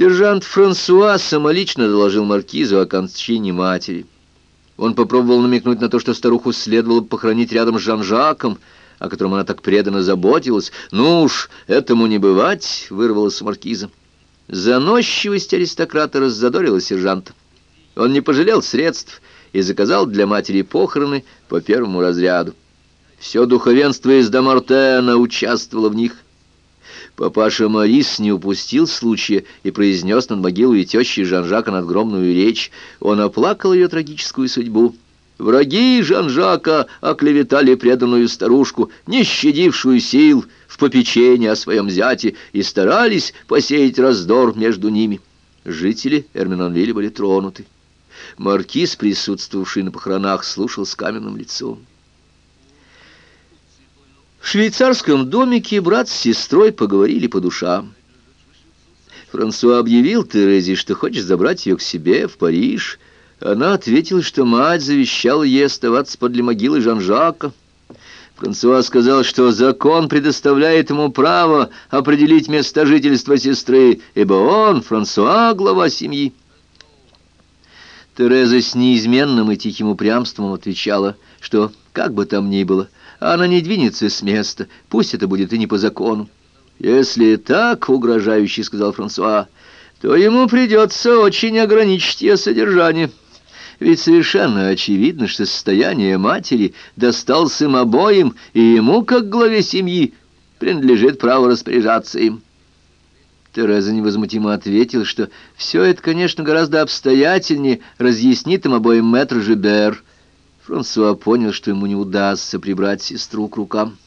Сержант Франсуа самолично доложил маркизу о кончине матери. Он попробовал намекнуть на то, что старуху следовало похоронить рядом с Жан-Жаком, о котором она так преданно заботилась. «Ну уж, этому не бывать!» — вырвалась маркиза. Заносчивость аристократа раззадорила сержанта. Он не пожалел средств и заказал для матери похороны по первому разряду. Все духовенство из Дамартена участвовало в них — Папаша Морис не упустил случая и произнес над могилой тещи Жан-Жака надгромную речь. Он оплакал ее трагическую судьбу. Враги Жан-Жака оклеветали преданную старушку, не щадившую сил в попечении о своем зяте, и старались посеять раздор между ними. Жители Эрминонвилля были тронуты. Маркиз, присутствовавший на похоронах, слушал с каменным лицом. В швейцарском домике брат с сестрой поговорили по душам. Франсуа объявил Терезе, что хочет забрать ее к себе в Париж. Она ответила, что мать завещала ей оставаться подле могилы Жан-Жака. Франсуа сказал, что закон предоставляет ему право определить место жительства сестры, ибо он, Франсуа, глава семьи. Тереза с неизменным и тихим упрямством отвечала, что, как бы там ни было, — она не двинется с места, пусть это будет и не по закону. «Если так, — угрожающе сказал Франсуа, — то ему придется очень ограничить ее содержание. Ведь совершенно очевидно, что состояние матери досталось им обоим, и ему, как главе семьи, принадлежит право распоряжаться им». Тереза невозмутимо ответила, что все это, конечно, гораздо обстоятельнее разъяснит им обоим мэтр Жибер, Франсуа понял, что ему не удастся прибрать сестру к рукам.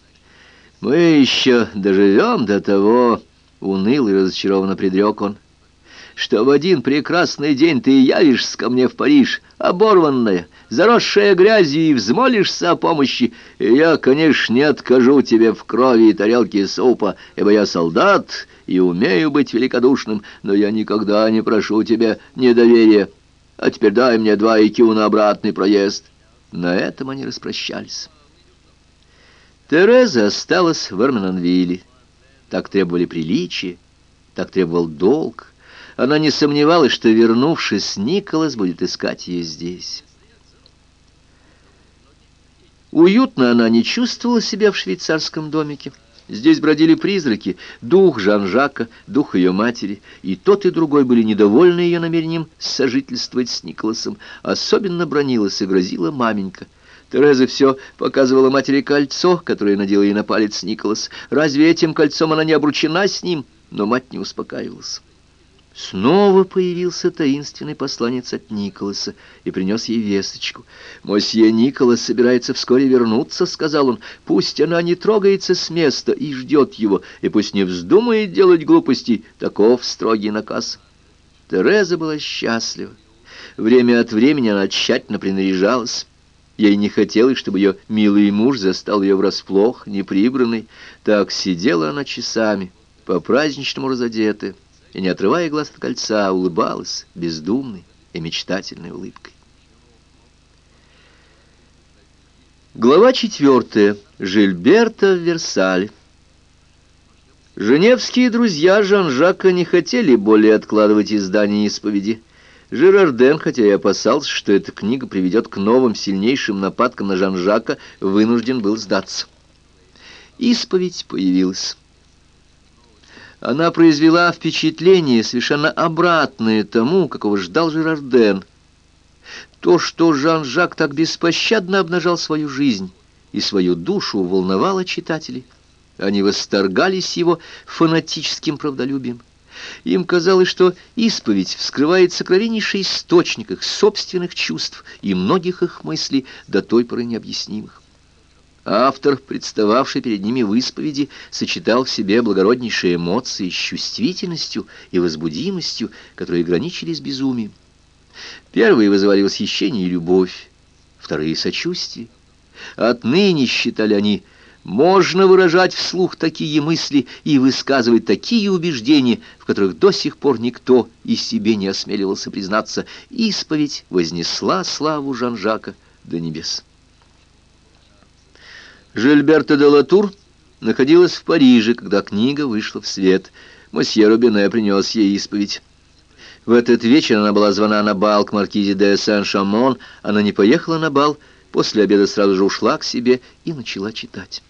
«Мы еще доживем до того», — уныл и разочарованно предрек он, «что в один прекрасный день ты явишься ко мне в Париж, оборванная, заросшая грязью, и взмолишься о помощи, и я, конечно, не откажу тебе в крови и тарелке супа, ибо я солдат и умею быть великодушным, но я никогда не прошу тебя недоверия. А теперь дай мне два икю на обратный проезд». На этом они распрощались. Тереза осталась в Эрменонвилле. Так требовали приличия, так требовал долг. Она не сомневалась, что, вернувшись, Николас будет искать ее здесь. Уютно она не чувствовала себя в швейцарском домике. Здесь бродили призраки, дух Жан-Жака, дух ее матери, и тот и другой были недовольны ее намерением сожительствовать с Николасом. Особенно бронилась и грозила маменька. Тереза все показывала матери кольцо, которое надела ей на палец Николас. Разве этим кольцом она не обручена с ним? Но мать не успокаивалась. Снова появился таинственный посланец от Николаса и принес ей весточку. «Мосье Николас собирается вскоре вернуться», — сказал он. «Пусть она не трогается с места и ждет его, и пусть не вздумает делать глупостей. Таков строгий наказ». Тереза была счастлива. Время от времени она тщательно принаряжалась. Ей не хотелось, чтобы ее милый муж застал ее врасплох, неприбранной. Так сидела она часами, по-праздничному разодетая и, не отрывая глаз от кольца, улыбалась бездумной и мечтательной улыбкой. Глава четвертая. Жильберта в Версале. Женевские друзья Жан-Жака не хотели более откладывать издание исповеди. Жерарден, хотя и опасался, что эта книга приведет к новым сильнейшим нападкам на Жан-Жака, вынужден был сдаться. Исповедь появилась. Она произвела впечатление, совершенно обратное тому, какого ждал Жерарден. То, что Жан-Жак так беспощадно обнажал свою жизнь и свою душу, волновало читателей. Они восторгались его фанатическим правдолюбием. Им казалось, что исповедь вскрывает сокровеннейший источник их собственных чувств и многих их мыслей, до той поры необъяснимых. Автор, представавший перед ними в исповеди, сочетал в себе благороднейшие эмоции с чувствительностью и возбудимостью, которые граничили с безумием. Первые вызывали восхищение и любовь, вторые — сочувствие. Отныне, считали они, можно выражать вслух такие мысли и высказывать такие убеждения, в которых до сих пор никто из себе не осмеливался признаться. Исповедь вознесла славу Жан-Жака до небес. Жильберта де Латур находилась в Париже, когда книга вышла в свет. Мосье Рубине принес ей исповедь. В этот вечер она была звана на бал к маркизе де Сен-Шамон. Она не поехала на бал, после обеда сразу же ушла к себе и начала читать.